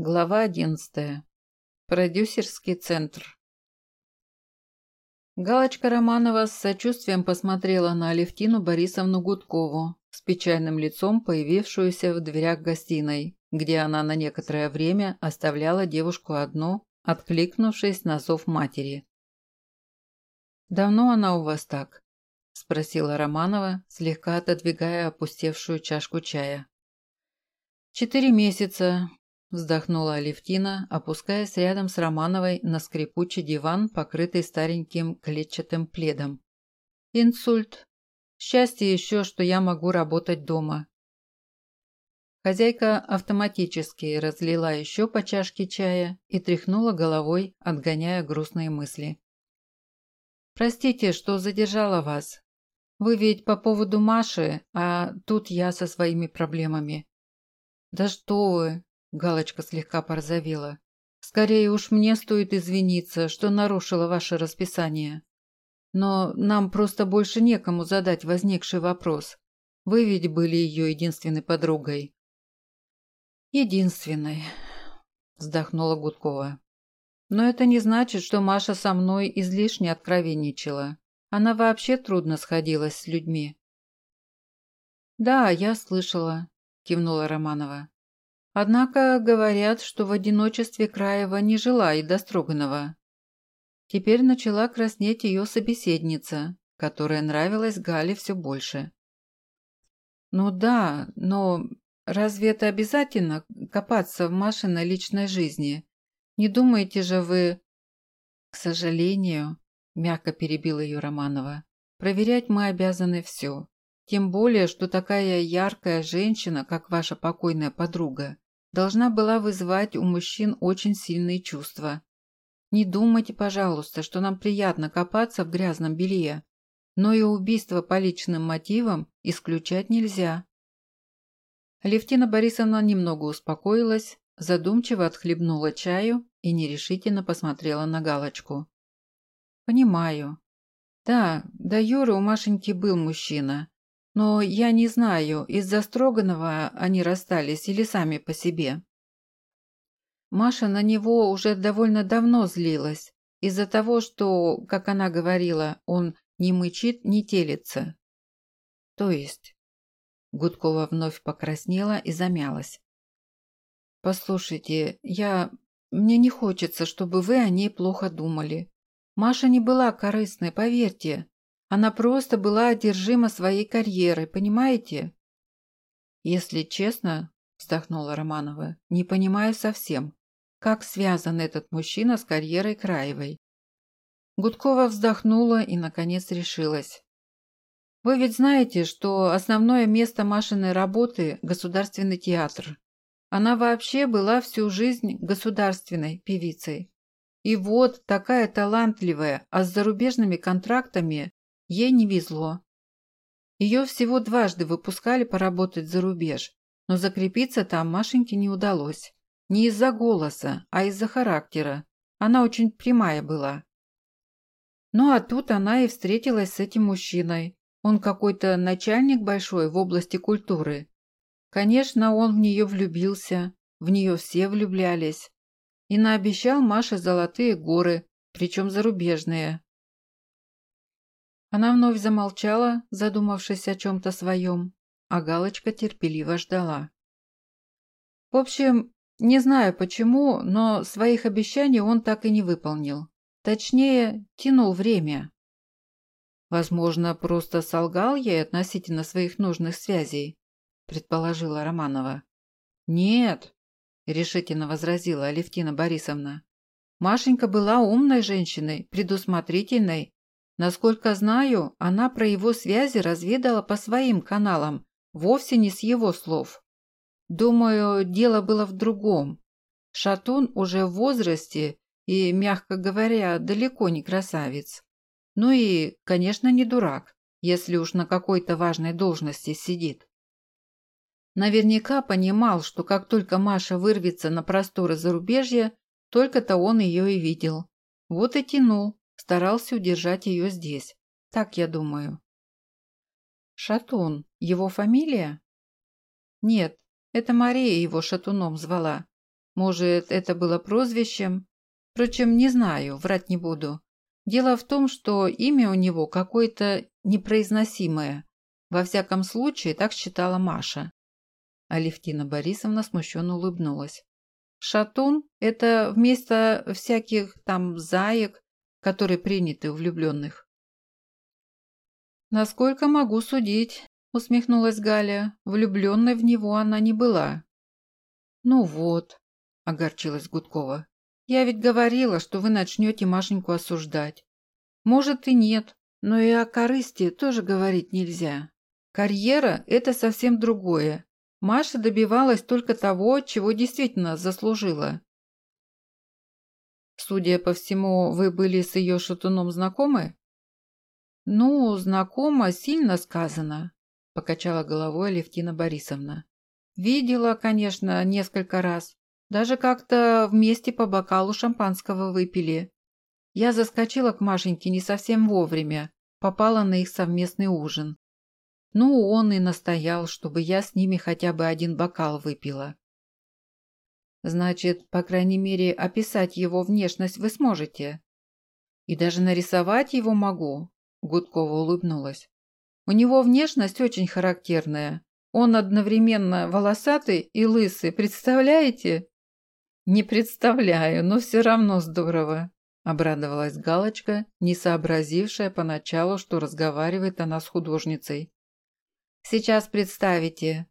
Глава одиннадцатая. Продюсерский центр. Галочка Романова с сочувствием посмотрела на Алевтину Борисовну Гудкову с печальным лицом, появившуюся в дверях гостиной, где она на некоторое время оставляла девушку одну, откликнувшись на зов матери. «Давно она у вас так?» – спросила Романова, слегка отодвигая опустевшую чашку чая. «Четыре месяца, Вздохнула Алевтина, опускаясь рядом с Романовой на скрипучий диван, покрытый стареньким клетчатым пледом. «Инсульт. Счастье еще, что я могу работать дома». Хозяйка автоматически разлила еще по чашке чая и тряхнула головой, отгоняя грустные мысли. «Простите, что задержала вас. Вы ведь по поводу Маши, а тут я со своими проблемами». «Да что вы, Галочка слегка порозовела. «Скорее уж мне стоит извиниться, что нарушила ваше расписание. Но нам просто больше некому задать возникший вопрос. Вы ведь были ее единственной подругой». «Единственной», – вздохнула Гудкова. «Но это не значит, что Маша со мной излишне откровенничала. Она вообще трудно сходилась с людьми». «Да, я слышала», – кивнула Романова. Однако говорят, что в одиночестве Краева не жила и до. Теперь начала краснеть ее собеседница, которая нравилась Гале все больше. «Ну да, но разве это обязательно копаться в Машиной личной жизни? Не думаете же вы...» «К сожалению», – мягко перебила ее Романова, – «проверять мы обязаны все. Тем более, что такая яркая женщина, как ваша покойная подруга, должна была вызывать у мужчин очень сильные чувства. Не думайте, пожалуйста, что нам приятно копаться в грязном белье, но и убийство по личным мотивам исключать нельзя. Левтина Борисовна немного успокоилась, задумчиво отхлебнула чаю и нерешительно посмотрела на Галочку. «Понимаю. Да, до Юры у Машеньки был мужчина, но я не знаю, из-за Строганова они расстались или сами по себе. Маша на него уже довольно давно злилась, из-за того, что, как она говорила, он не мычит, не телится. То есть... Гудкова вновь покраснела и замялась. «Послушайте, я... Мне не хочется, чтобы вы о ней плохо думали. Маша не была корыстной, поверьте. Она просто была одержима своей карьерой, понимаете? Если честно, вздохнула Романова, не понимаю совсем, как связан этот мужчина с карьерой Краевой. Гудкова вздохнула и, наконец, решилась. Вы ведь знаете, что основное место Машиной работы – государственный театр. Она вообще была всю жизнь государственной певицей. И вот такая талантливая, а с зарубежными контрактами Ей не везло. Ее всего дважды выпускали поработать за рубеж, но закрепиться там Машеньке не удалось. Не из-за голоса, а из-за характера. Она очень прямая была. Ну а тут она и встретилась с этим мужчиной. Он какой-то начальник большой в области культуры. Конечно, он в нее влюбился, в нее все влюблялись. И наобещал Маше золотые горы, причем зарубежные. Она вновь замолчала, задумавшись о чем-то своем, а Галочка терпеливо ждала. В общем, не знаю почему, но своих обещаний он так и не выполнил. Точнее, тянул время. Возможно, просто солгал ей относительно своих нужных связей, предположила Романова. Нет, решительно возразила Алевтина Борисовна. Машенька была умной женщиной, предусмотрительной Насколько знаю, она про его связи разведала по своим каналам, вовсе не с его слов. Думаю, дело было в другом. Шатун уже в возрасте и, мягко говоря, далеко не красавец. Ну и, конечно, не дурак, если уж на какой-то важной должности сидит. Наверняка понимал, что как только Маша вырвется на просторы зарубежья, только-то он ее и видел. Вот и тянул, Старался удержать ее здесь. Так я думаю. Шатун. Его фамилия? Нет, это Мария его шатуном звала. Может, это было прозвищем? Впрочем, не знаю, врать не буду. Дело в том, что имя у него какое-то непроизносимое. Во всяком случае, так считала Маша. Алевтина Борисовна смущенно улыбнулась. Шатун – это вместо всяких там заек, которые приняты у влюбленных. Насколько могу судить, усмехнулась Галя, влюбленной в него она не была. Ну вот, огорчилась Гудкова. Я ведь говорила, что вы начнете Машеньку осуждать. Может и нет, но и о корысти тоже говорить нельзя. Карьера – это совсем другое. Маша добивалась только того, чего действительно заслужила. Судя по всему, вы были с ее шатуном знакомы? Ну, знакома сильно сказано, покачала головой Левтина Борисовна. Видела, конечно, несколько раз. Даже как-то вместе по бокалу шампанского выпили. Я заскочила к Машеньке не совсем вовремя, попала на их совместный ужин. Ну, он и настоял, чтобы я с ними хотя бы один бокал выпила. Значит, по крайней мере, описать его внешность вы сможете. И даже нарисовать его могу, Гудкова улыбнулась. У него внешность очень характерная. Он одновременно волосатый и лысый, представляете? «Не представляю, но все равно здорово», – обрадовалась Галочка, не сообразившая поначалу, что разговаривает она с художницей. «Сейчас представите».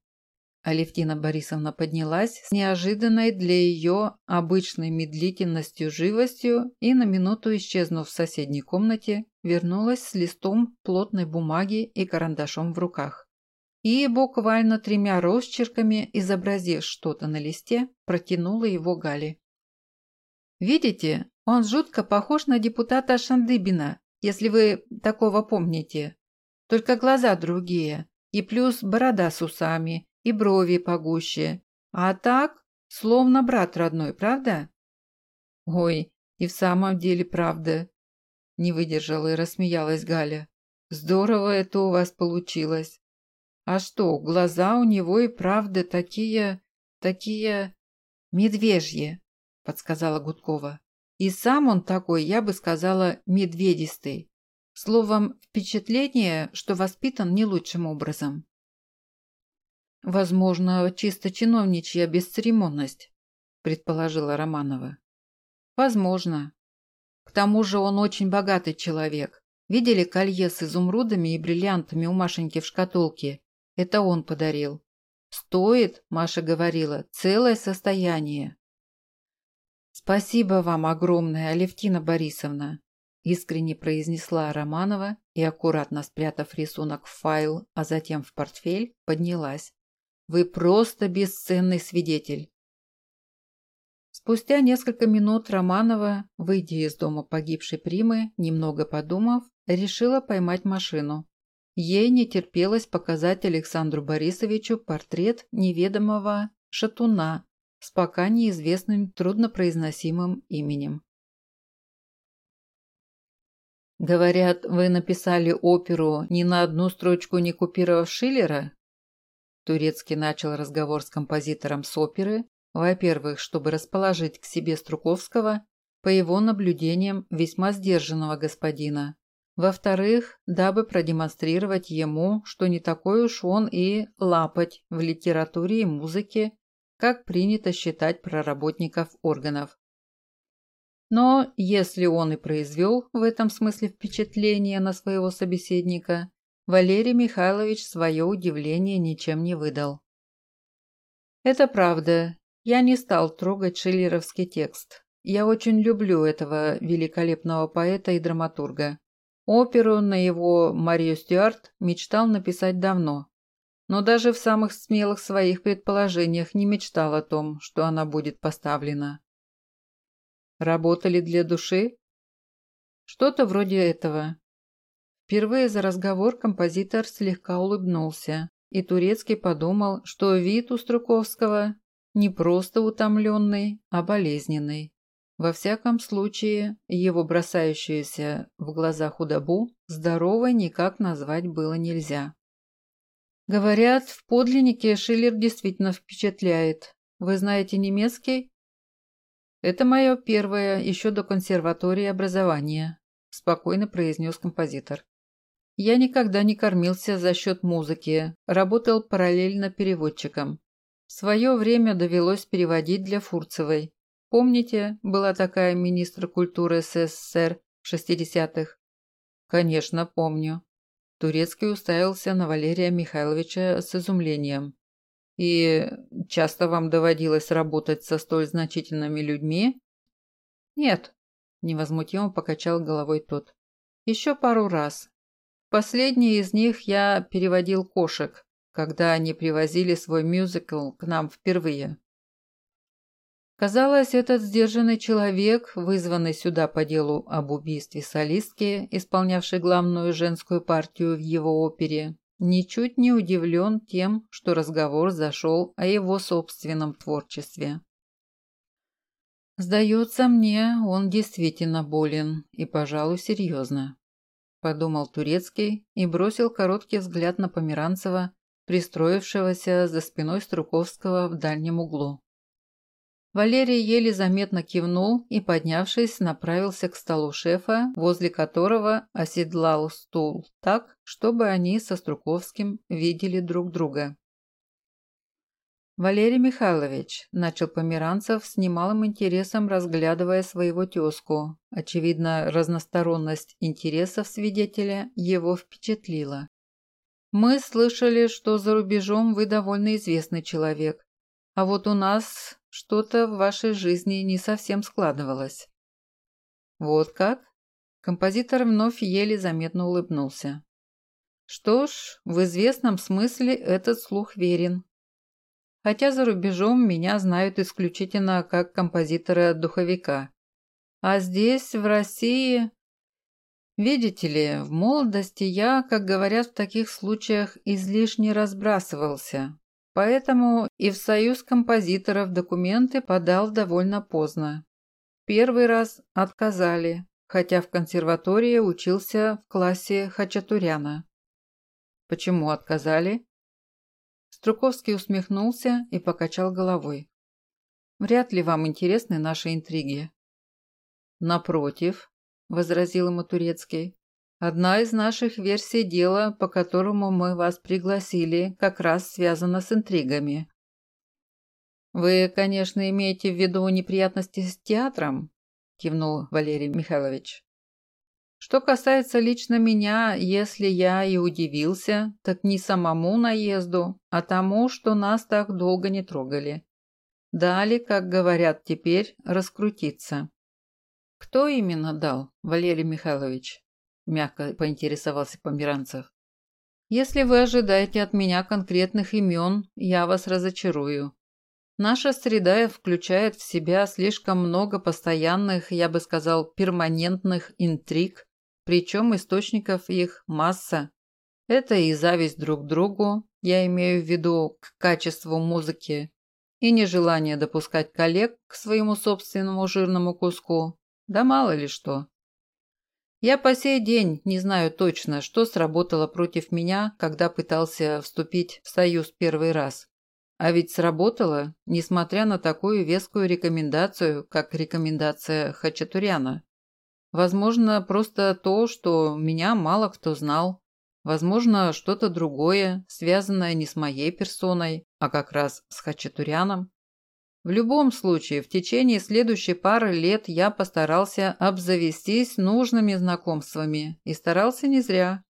Алевтина Борисовна поднялась с неожиданной для ее обычной медлительностью живостью и на минуту исчезнув в соседней комнате, вернулась с листом плотной бумаги и карандашом в руках и, буквально тремя росчерками, изобразив что-то на листе, протянула его Гале. «Видите, он жутко похож на депутата Шандыбина, если вы такого помните. Только глаза другие, и плюс борода с усами, и брови погуще. А так, словно брат родной, правда?» «Ой, и в самом деле правда», – не выдержала и рассмеялась Галя. «Здорово это у вас получилось. А что, глаза у него и правда такие... такие... медвежьи, подсказала Гудкова. И сам он такой, я бы сказала, медведистый. Словом, впечатление, что воспитан не лучшим образом. Возможно, чисто чиновничья бесцеремонность, предположила Романова. Возможно. К тому же он очень богатый человек. Видели колье с изумрудами и бриллиантами у Машеньки в шкатулке это он подарил. Стоит, Маша говорила, целое состояние. Спасибо вам огромное, Алевтина Борисовна, искренне произнесла Романова и, аккуратно спрятав рисунок в файл, а затем в портфель, поднялась. Вы просто бесценный свидетель. Спустя несколько минут Романова, выйдя из дома погибшей Примы, немного подумав, решила поймать машину. Ей не терпелось показать Александру Борисовичу портрет неведомого шатуна с пока неизвестным труднопроизносимым именем. «Говорят, вы написали оперу ни на одну строчку не купировав Шиллера?» Турецкий начал разговор с композитором с оперы, во-первых, чтобы расположить к себе Струковского, по его наблюдениям весьма сдержанного господина, во-вторых, дабы продемонстрировать ему, что не такой уж он и лапать в литературе и музыке, как принято считать проработников органов. Но если он и произвел в этом смысле впечатление на своего собеседника, Валерий Михайлович свое удивление ничем не выдал. Это правда. Я не стал трогать шиллеровский текст. Я очень люблю этого великолепного поэта и драматурга. Оперу на его Марию Стюарт мечтал написать давно, но даже в самых смелых своих предположениях не мечтал о том, что она будет поставлена. Работали для души? Что-то вроде этого. Впервые за разговор композитор слегка улыбнулся, и Турецкий подумал, что вид у Струковского не просто утомленный, а болезненный. Во всяком случае, его бросающуюся в глаза худобу здоровой никак назвать было нельзя. Говорят, в подлиннике Шиллер действительно впечатляет. Вы знаете немецкий? Это мое первое, еще до консерватории образование, спокойно произнес композитор. Я никогда не кормился за счет музыки, работал параллельно переводчиком. В свое время довелось переводить для Фурцевой. Помните, была такая министр культуры СССР в 60-х? Конечно, помню. Турецкий уставился на Валерия Михайловича с изумлением. И часто вам доводилось работать со столь значительными людьми? Нет, невозмутимо покачал головой тот. Еще пару раз. Последний из них я переводил кошек, когда они привозили свой мюзикл к нам впервые. Казалось, этот сдержанный человек, вызванный сюда по делу об убийстве солистки, исполнявшей главную женскую партию в его опере, ничуть не удивлен тем, что разговор зашел о его собственном творчестве. «Сдается мне, он действительно болен, и, пожалуй, серьезно», – подумал Турецкий и бросил короткий взгляд на Померанцева, пристроившегося за спиной Струковского в дальнем углу. Валерий еле заметно кивнул и, поднявшись, направился к столу шефа, возле которого оседлал стул так, чтобы они со Струковским видели друг друга. «Валерий Михайлович», – начал Померанцев с немалым интересом, разглядывая своего тезку. Очевидно, разносторонность интересов свидетеля его впечатлила. «Мы слышали, что за рубежом вы довольно известный человек. А вот у нас что-то в вашей жизни не совсем складывалось». «Вот как?» Композитор вновь еле заметно улыбнулся. «Что ж, в известном смысле этот слух верен. Хотя за рубежом меня знают исключительно как композитора-духовика. А здесь, в России... Видите ли, в молодости я, как говорят в таких случаях, излишне разбрасывался, Поэтому и в союз композиторов документы подал довольно поздно. Первый раз отказали, хотя в консерватории учился в классе Хачатуряна. Почему отказали? Струковский усмехнулся и покачал головой. Вряд ли вам интересны наши интриги. Напротив, возразил ему Турецкий, Одна из наших версий дела, по которому мы вас пригласили, как раз связана с интригами. Вы, конечно, имеете в виду неприятности с театром, кивнул Валерий Михайлович. Что касается лично меня, если я и удивился, так не самому наезду, а тому, что нас так долго не трогали. Дали, как говорят теперь, раскрутиться. Кто именно дал, Валерий Михайлович? мягко поинтересовался Померанцев. «Если вы ожидаете от меня конкретных имен, я вас разочарую. Наша среда включает в себя слишком много постоянных, я бы сказал, перманентных интриг, причем источников их масса. Это и зависть друг к другу, я имею в виду к качеству музыки, и нежелание допускать коллег к своему собственному жирному куску, да мало ли что. Я по сей день не знаю точно, что сработало против меня, когда пытался вступить в союз первый раз. А ведь сработало, несмотря на такую вескую рекомендацию, как рекомендация Хачатуряна. Возможно, просто то, что меня мало кто знал. Возможно, что-то другое, связанное не с моей персоной, а как раз с Хачатуряном. В любом случае, в течение следующей пары лет я постарался обзавестись нужными знакомствами и старался не зря.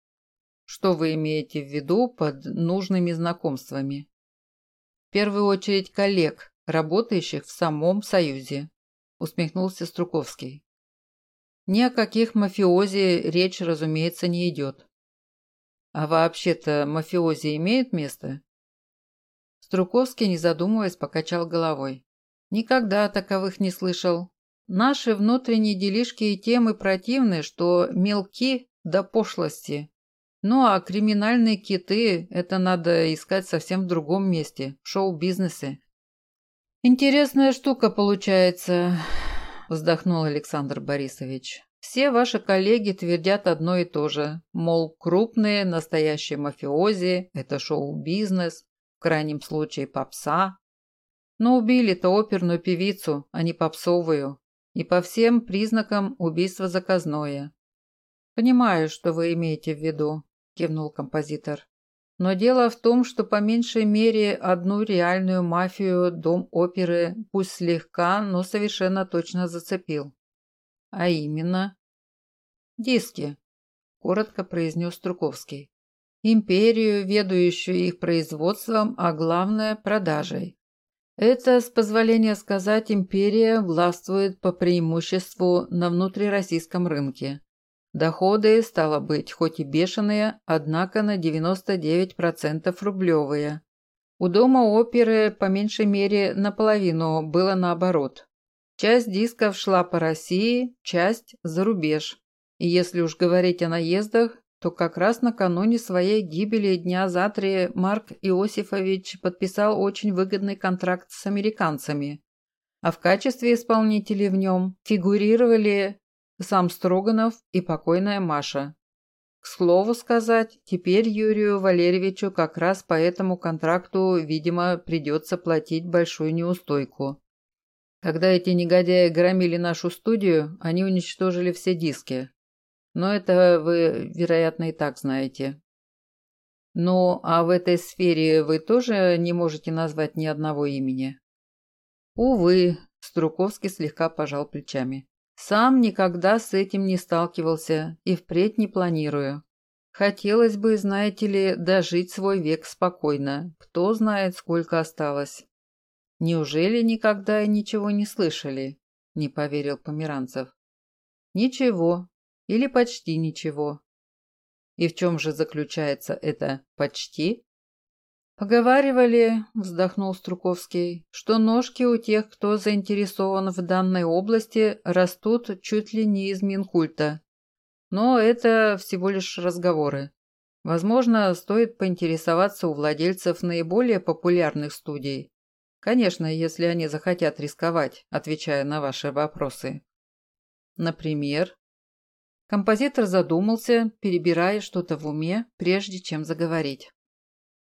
Что вы имеете в виду под нужными знакомствами? В первую очередь коллег, работающих в самом Союзе, усмехнулся Струковский. Ни о каких мафиози речь, разумеется, не идет. А вообще-то мафиози имеют место? Струковский, не задумываясь, покачал головой. Никогда таковых не слышал. Наши внутренние делишки и темы противны, что мелки до пошлости. Ну а криминальные киты – это надо искать совсем в другом месте, в шоу-бизнесе. «Интересная штука получается», – вздохнул Александр Борисович. «Все ваши коллеги твердят одно и то же, мол, крупные, настоящие мафиози – это шоу-бизнес, в крайнем случае попса, Но убили-то оперную певицу, а не попсовую. И по всем признакам убийство заказное. «Понимаю, что вы имеете в виду», – кивнул композитор. «Но дело в том, что по меньшей мере одну реальную мафию Дом оперы пусть слегка, но совершенно точно зацепил. А именно...» «Диски», – коротко произнес Струковский. «Империю, ведущую их производством, а главное – продажей. Это, с позволения сказать, империя властвует по преимуществу на внутрироссийском рынке. Доходы, стало быть, хоть и бешеные, однако на 99% рублевые. У дома оперы, по меньшей мере, наполовину было наоборот. Часть дисков шла по России, часть – за рубеж. И если уж говорить о наездах, то как раз накануне своей гибели дня за три Марк Иосифович подписал очень выгодный контракт с американцами. А в качестве исполнителей в нем фигурировали сам Строганов и покойная Маша. К слову сказать, теперь Юрию Валерьевичу как раз по этому контракту, видимо, придется платить большую неустойку. Когда эти негодяи громили нашу студию, они уничтожили все диски. Но это вы, вероятно, и так знаете. Ну, а в этой сфере вы тоже не можете назвать ни одного имени? Увы, Струковский слегка пожал плечами. Сам никогда с этим не сталкивался и впредь не планирую. Хотелось бы, знаете ли, дожить свой век спокойно. Кто знает, сколько осталось. Неужели никогда и ничего не слышали? Не поверил Померанцев. Ничего. Или почти ничего. И в чем же заключается это «почти»? «Поговаривали», – вздохнул Струковский, – «что ножки у тех, кто заинтересован в данной области, растут чуть ли не из Минкульта. Но это всего лишь разговоры. Возможно, стоит поинтересоваться у владельцев наиболее популярных студий. Конечно, если они захотят рисковать, отвечая на ваши вопросы. Например?» Композитор задумался, перебирая что-то в уме, прежде чем заговорить.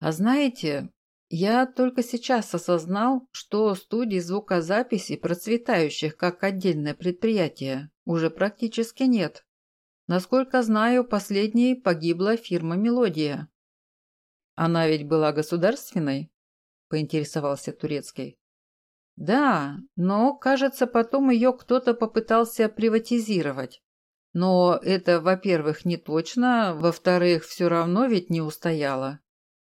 А знаете, я только сейчас осознал, что студий звукозаписи, процветающих как отдельное предприятие, уже практически нет. Насколько знаю, последней погибла фирма «Мелодия». «Она ведь была государственной?» – поинтересовался Турецкий. «Да, но, кажется, потом ее кто-то попытался приватизировать. Но это, во-первых, не точно, во-вторых, все равно ведь не устояло.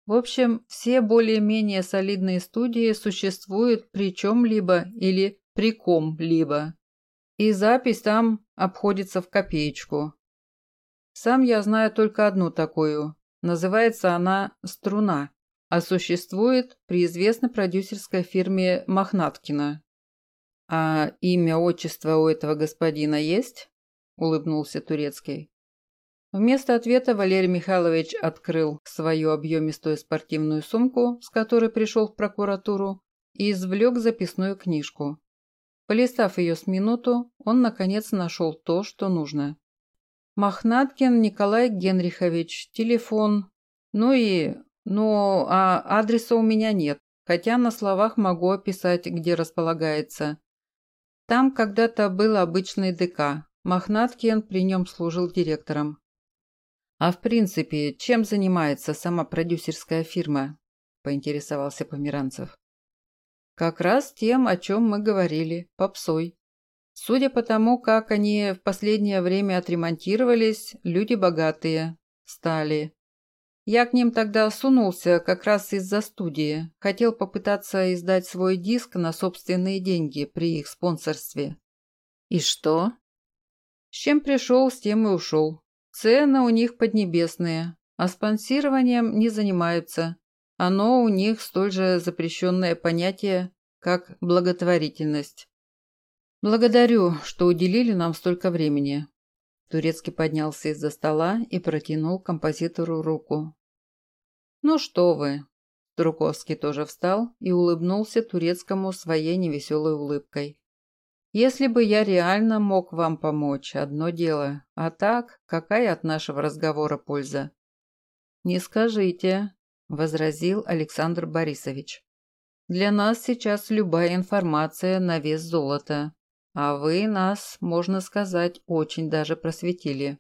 В общем, все более-менее солидные студии существуют при чем-либо или при ком-либо. И запись там обходится в копеечку. Сам я знаю только одну такую. Называется она «Струна», а существует при известной продюсерской фирме Мохнаткина. «А имя, отчество у этого господина есть?» – улыбнулся Турецкий. Вместо ответа Валерий Михайлович открыл свою объемистую спортивную сумку, с которой пришел в прокуратуру, и извлек записную книжку. Полистав ее с минуту, он, наконец, нашел то, что нужно. Мохнаткин Николай Генрихович, телефон. Ну и... Ну, а адреса у меня нет, хотя на словах могу описать, где располагается. Там когда-то был обычный ДК. Мохнаткин при нем служил директором. «А в принципе, чем занимается сама продюсерская фирма?» – поинтересовался Померанцев. «Как раз тем, о чем мы говорили, попсой. Судя по тому, как они в последнее время отремонтировались, люди богатые, стали. Я к ним тогда сунулся как раз из-за студии, хотел попытаться издать свой диск на собственные деньги при их спонсорстве». «И что?» «С чем пришел, с тем и ушел. Цены у них поднебесные, а спонсированием не занимаются. Оно у них столь же запрещенное понятие, как благотворительность. Благодарю, что уделили нам столько времени. Турецкий поднялся из-за стола и протянул композитору руку. Ну что вы. Труковский тоже встал и улыбнулся Турецкому своей невеселой улыбкой. Если бы я реально мог вам помочь, одно дело. А так, какая от нашего разговора польза? Не скажите, возразил Александр Борисович. Для нас сейчас любая информация на вес золота, а вы нас, можно сказать, очень даже просветили.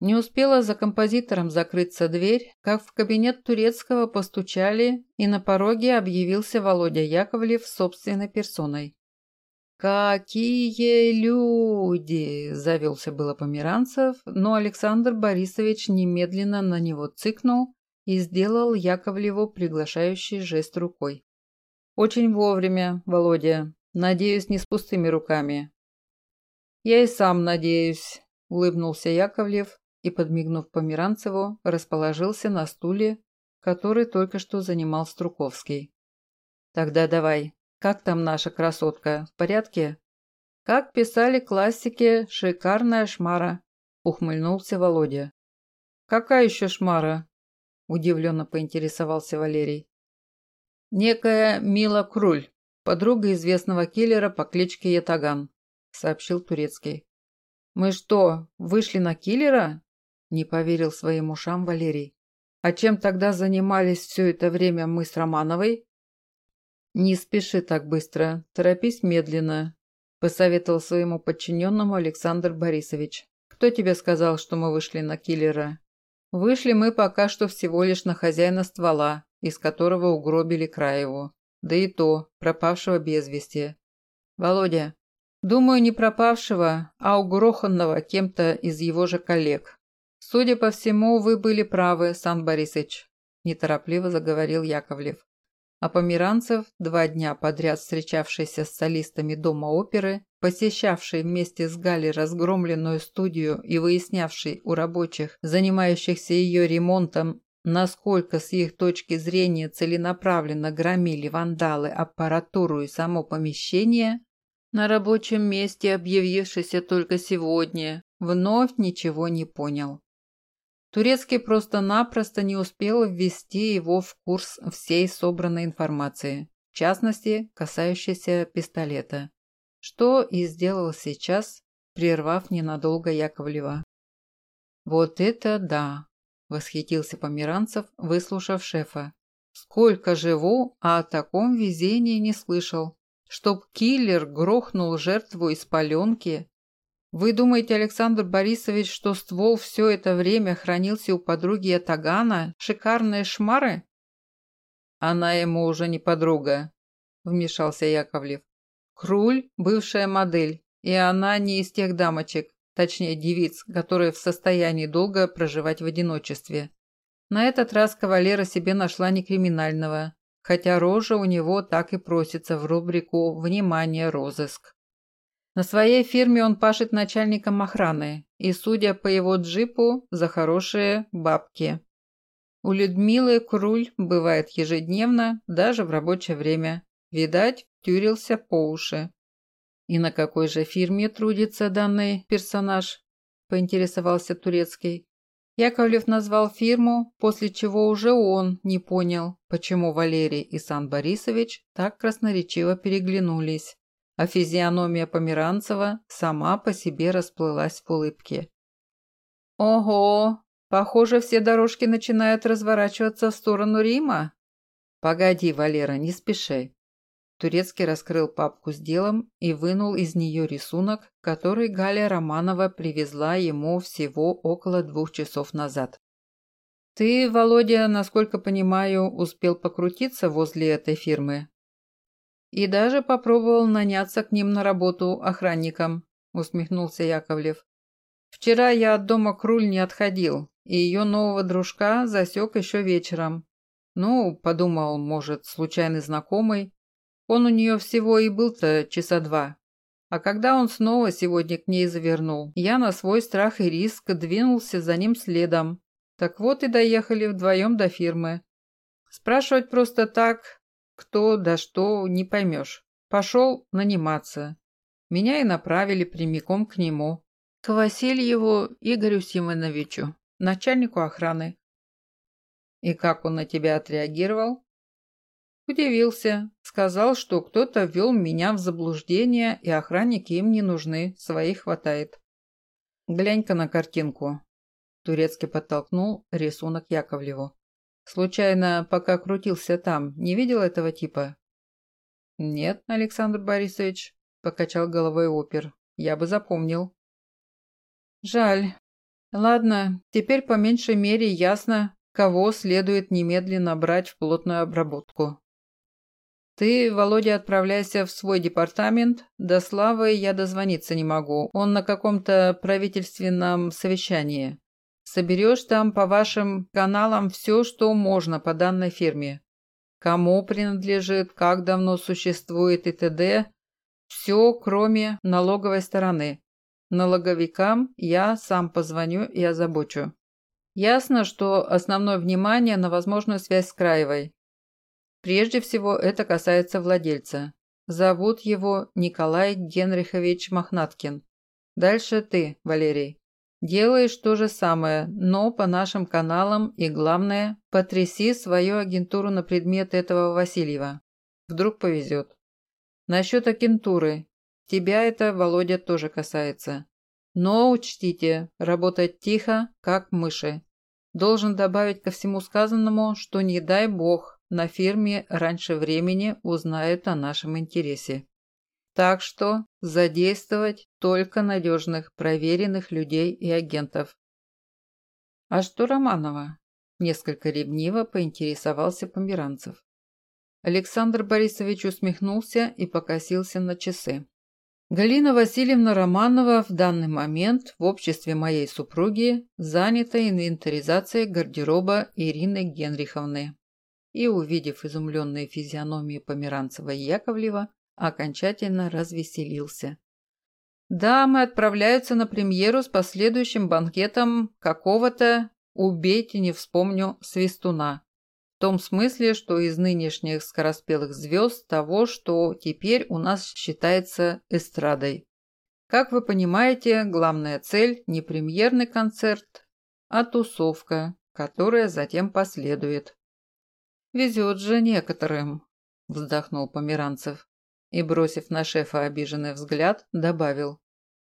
Не успела за композитором закрыться дверь, как в кабинет турецкого постучали, и на пороге объявился Володя Яковлев собственной персоной. «Какие люди!» – завелся было Померанцев, но Александр Борисович немедленно на него цыкнул и сделал Яковлеву приглашающий жест рукой. «Очень вовремя, Володя. Надеюсь, не с пустыми руками». «Я и сам надеюсь», – улыбнулся Яковлев и, подмигнув Померанцеву, расположился на стуле, который только что занимал Струковский. «Тогда давай, как там наша красотка? В порядке?» «Как писали классики, шикарная шмара», – ухмыльнулся Володя. «Какая еще шмара?» – удивленно поинтересовался Валерий. «Некая Мила Круль, подруга известного киллера по кличке Ятаган», – сообщил Турецкий. «Мы что, вышли на киллера?» – не поверил своим ушам Валерий. «А чем тогда занимались все это время мы с Романовой?» «Не спеши так быстро, торопись медленно», – посоветовал своему подчиненному Александр Борисович. «Кто тебе сказал, что мы вышли на киллера?» «Вышли мы пока что всего лишь на хозяина ствола, из которого угробили Краеву. Да и то, пропавшего без вести. Володя, думаю, не пропавшего, а угроханного кем-то из его же коллег. Судя по всему, вы были правы, Сан Борисович», – неторопливо заговорил Яковлев а Померанцев, два дня подряд встречавшийся с солистами Дома оперы, посещавший вместе с Галей разгромленную студию и выяснявший у рабочих, занимающихся ее ремонтом, насколько с их точки зрения целенаправленно громили вандалы аппаратуру и само помещение, на рабочем месте объявившийся только сегодня, вновь ничего не понял. Турецкий просто-напросто не успел ввести его в курс всей собранной информации, в частности, касающейся пистолета, что и сделал сейчас, прервав ненадолго Яковлева. «Вот это да!» – восхитился Померанцев, выслушав шефа. «Сколько живу, а о таком везении не слышал. Чтоб киллер грохнул жертву из паленки, вы думаете, Александр Борисович, что ствол все это время хранился у подруги Ятагана? Шикарные шмары? Она ему уже не подруга, вмешался Яковлев. Круль – бывшая модель, и она не из тех дамочек, точнее девиц, которые в состоянии долго проживать в одиночестве. На этот раз кавалера себе нашла не криминального, хотя рожа у него так и просится в рубрику «Внимание, розыск». На своей фирме он пашет начальником охраны, и, судя по его джипу, за хорошие бабки. У Людмилы Круль бывает ежедневно, даже в рабочее время. Видать, тюрился по уши. «И на какой же фирме трудится данный персонаж?» – поинтересовался Турецкий. Яковлев назвал фирму, после чего уже он не понял, почему Валерий и Сан Борисович так красноречиво переглянулись а физиономия Померанцева сама по себе расплылась в улыбке. «Ого! Похоже, все дорожки начинают разворачиваться в сторону Рима!» «Погоди, Валера, не спеши!» Турецкий раскрыл папку с делом и вынул из нее рисунок, который Галя Романова привезла ему всего около двух часов назад. «Ты, Володя, насколько понимаю, успел покрутиться возле этой фирмы, и даже попробовал наняться к ним на работу охранником», – усмехнулся Яковлев. «Вчера я от дома Круль не отходил, и ее нового дружка засек еще вечером. Ну, подумал, может, случайный знакомый. Он у нее всего и был-то часа два. А когда он снова сегодня к ней завернул, я на свой страх и риск двинулся за ним следом. Так вот и доехали вдвоем до фирмы. Спрашивать просто так кто да что, не поймешь. Пошел наниматься. Меня и направили прямиком к нему. К Васильеву Игорю Симоновичу, начальнику охраны. И как он на тебя отреагировал? Удивился. Сказал, что кто-то ввел меня в заблуждение, и охранники им не нужны, своих хватает. Глянь-ка на картинку. Турецкий подтолкнул рисунок Яковлеву. Случайно, пока крутился там, не видел этого типа?» «Нет, Александр Борисович», – покачал головой опер. «Я бы запомнил». «Жаль. Ладно, теперь по меньшей мере ясно, кого следует немедленно брать в плотную обработку. Ты, Володя, отправляйся в свой департамент. До Славы я дозвониться не могу. Он на каком-то правительственном совещании. Соберешь там по вашим каналам все, что можно по данной фирме. Кому принадлежит, как давно существует и т.д. Все, кроме налоговой стороны. Налоговикам я сам позвоню и озабочу. Ясно, что основное внимание на возможную связь с Краевой. Прежде всего это касается владельца. Зовут его Николай Генрихович Мохнаткин. Дальше ты, Валерий. Делаешь то же самое, но по нашим каналам и, главное, потряси свою агентуру на предмет этого Васильева. Вдруг повезет. Насчет агентуры. Тебя это, Володя, тоже касается. Но учтите, работать тихо, как мыши. Должен добавить ко всему сказанному, что не дай бог, на фирме раньше времени узнают о нашем интересе. Так что задействовать только надежных, проверенных людей и агентов. А что Романова? Несколько ревниво поинтересовался Померанцев. Александр Борисович усмехнулся и покосился на часы. Галина Васильевна Романова в данный момент в обществе моей супруги занята инвентаризацией гардероба Ирины Генриховны и, увидев изумленные физиономии Померанцева и Яковлева, окончательно развеселился. Дамы отправляются на премьеру с последующим банкетом какого-то, убейте не вспомню, свистуна. В том смысле, что из нынешних скороспелых звезд того, что теперь у нас считается эстрадой. Как вы понимаете, главная цель не премьерный концерт, а тусовка, которая затем последует. «Везет же некоторым», – вздохнул Померанцев и, бросив на шефа обиженный взгляд, добавил.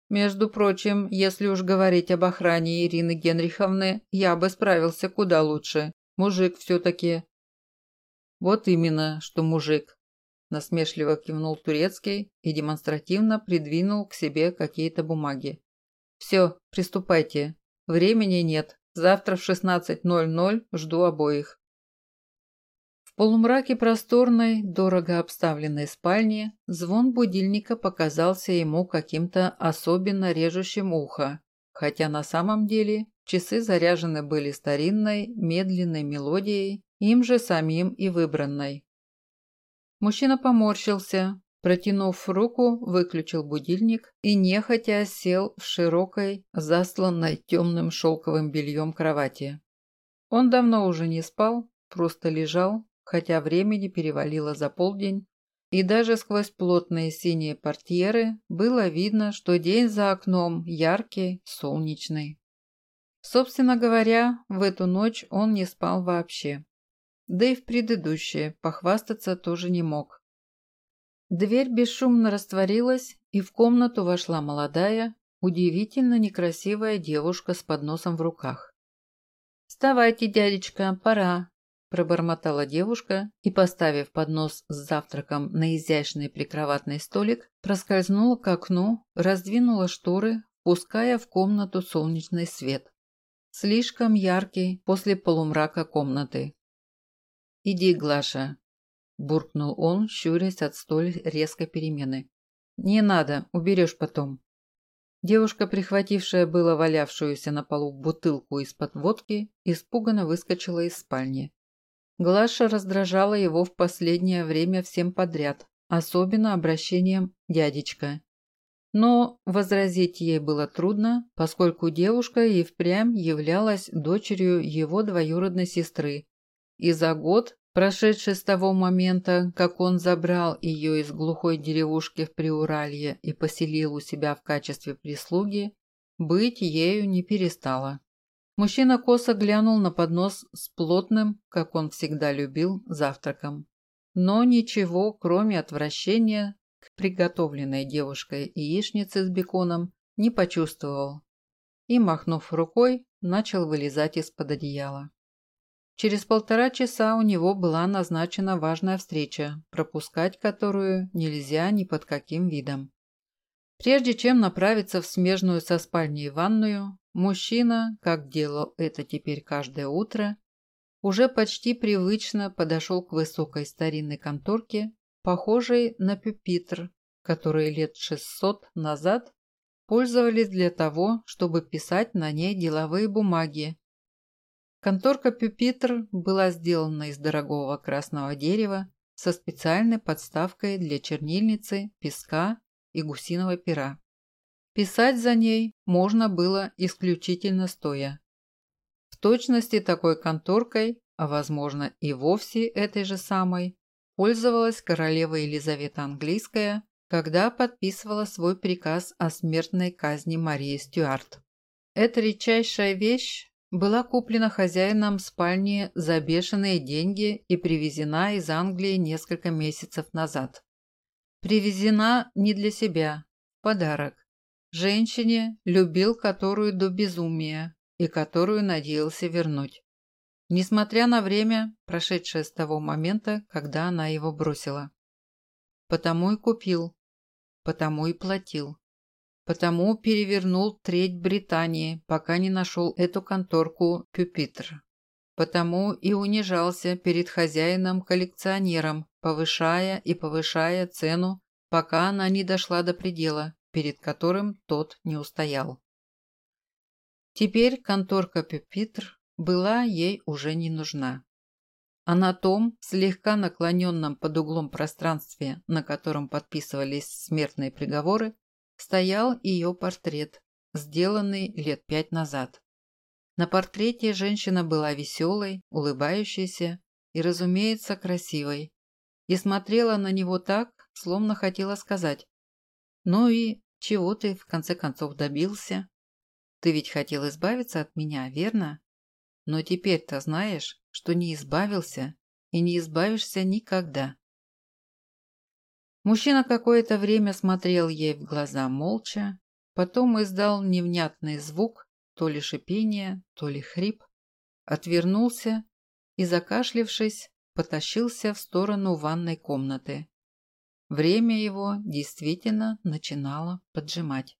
«Между прочим, если уж говорить об охране Ирины Генриховны, я бы справился куда лучше. Мужик все-таки». «Вот именно, что мужик», – насмешливо кивнул Турецкий и демонстративно придвинул к себе какие-то бумаги. «Все, приступайте. Времени нет. Завтра в 16.00 жду обоих». В полумраке просторной, дорого обставленной спальни звон будильника показался ему каким-то особенно режущим ухо, хотя на самом деле часы заряжены были старинной, медленной мелодией, им же самим и выбранной. Мужчина поморщился, протянув руку, выключил будильник и нехотя сел в широкой, засланной темным шелковым бельем кровати. Он давно уже не спал, просто лежал, хотя времени перевалило за полдень, и даже сквозь плотные синие портьеры было видно, что день за окном яркий, солнечный. Собственно говоря, в эту ночь он не спал вообще. Да и в предыдущие похвастаться тоже не мог. Дверь бесшумно растворилась, и в комнату вошла молодая, удивительно некрасивая девушка с подносом в руках. «Вставайте, дядечка, пора», пробормотала девушка и, поставив поднос с завтраком на изящный прикроватный столик, проскользнула к окну, раздвинула шторы, пуская в комнату солнечный свет. Слишком яркий после полумрака комнаты. «Иди, Глаша», – буркнул он, щурясь от столь резкой перемены. «Не надо, уберешь потом». Девушка, прихватившая было валявшуюся на полу бутылку из-под водки, испуганно выскочила из спальни. Глаша раздражала его в последнее время всем подряд, особенно обращением «дядечка». Но возразить ей было трудно, поскольку девушка и впрямь являлась дочерью его двоюродной сестры. И за год, прошедший с того момента, как он забрал ее из глухой деревушки в Приуралье и поселил у себя в качестве прислуги, быть ею не перестала. Мужчина косо глянул на поднос с плотным, как он всегда любил, завтраком. Но ничего, кроме отвращения к приготовленной девушкой яичнице с беконом, не почувствовал. И, махнув рукой, начал вылезать из-под одеяла. Через полтора часа у него была назначена важная встреча, пропускать которую нельзя ни под каким видом. Прежде чем направиться в смежную со спальней ванную, мужчина, как делал это теперь каждое утро, уже почти привычно подошел к высокой старинной конторке, похожей на пюпитр, который лет 600 назад пользовались для того, чтобы писать на ней деловые бумаги. Конторка пюпитр была сделана из дорогого красного дерева со специальной подставкой для чернильницы, песка и гусиного пера. Писать за ней можно было исключительно стоя. В точности такой конторкой, а возможно и вовсе этой же самой, пользовалась королева Елизавета Английская, когда подписывала свой приказ о смертной казни Марии Стюарт. Эта редчайшая вещь была куплена хозяином спальни за бешеные деньги и привезена из Англии несколько месяцев назад. Привезена не для себя, подарок. Женщине, любил которую до безумия и которую надеялся вернуть. Несмотря на время, прошедшее с того момента, когда она его бросила. Потому и купил, потому и платил. Потому перевернул треть Британии, пока не нашел эту конторку Пюпитр. Потому и унижался перед хозяином-коллекционером, повышая и повышая цену, пока она не дошла до предела, перед которым тот не устоял. Теперь конторка Пюпитр была ей уже не нужна. А на том, слегка наклоненном под углом пространстве, на котором подписывались смертные приговоры, стоял ее портрет, сделанный лет пять назад. На портрете женщина была веселой, улыбающейся и, разумеется, красивой, и смотрела на него так, словно хотела сказать «Ну и чего ты в конце концов добился? Ты ведь хотел избавиться от меня, верно? Но теперь-то знаешь, что не избавился и не избавишься никогда». Мужчина какое-то время смотрел ей в глаза молча, потом издал невнятный звук, то ли шипение, то ли хрип, отвернулся и, закашлившись, потащился в сторону ванной комнаты. Время его действительно начинало поджимать.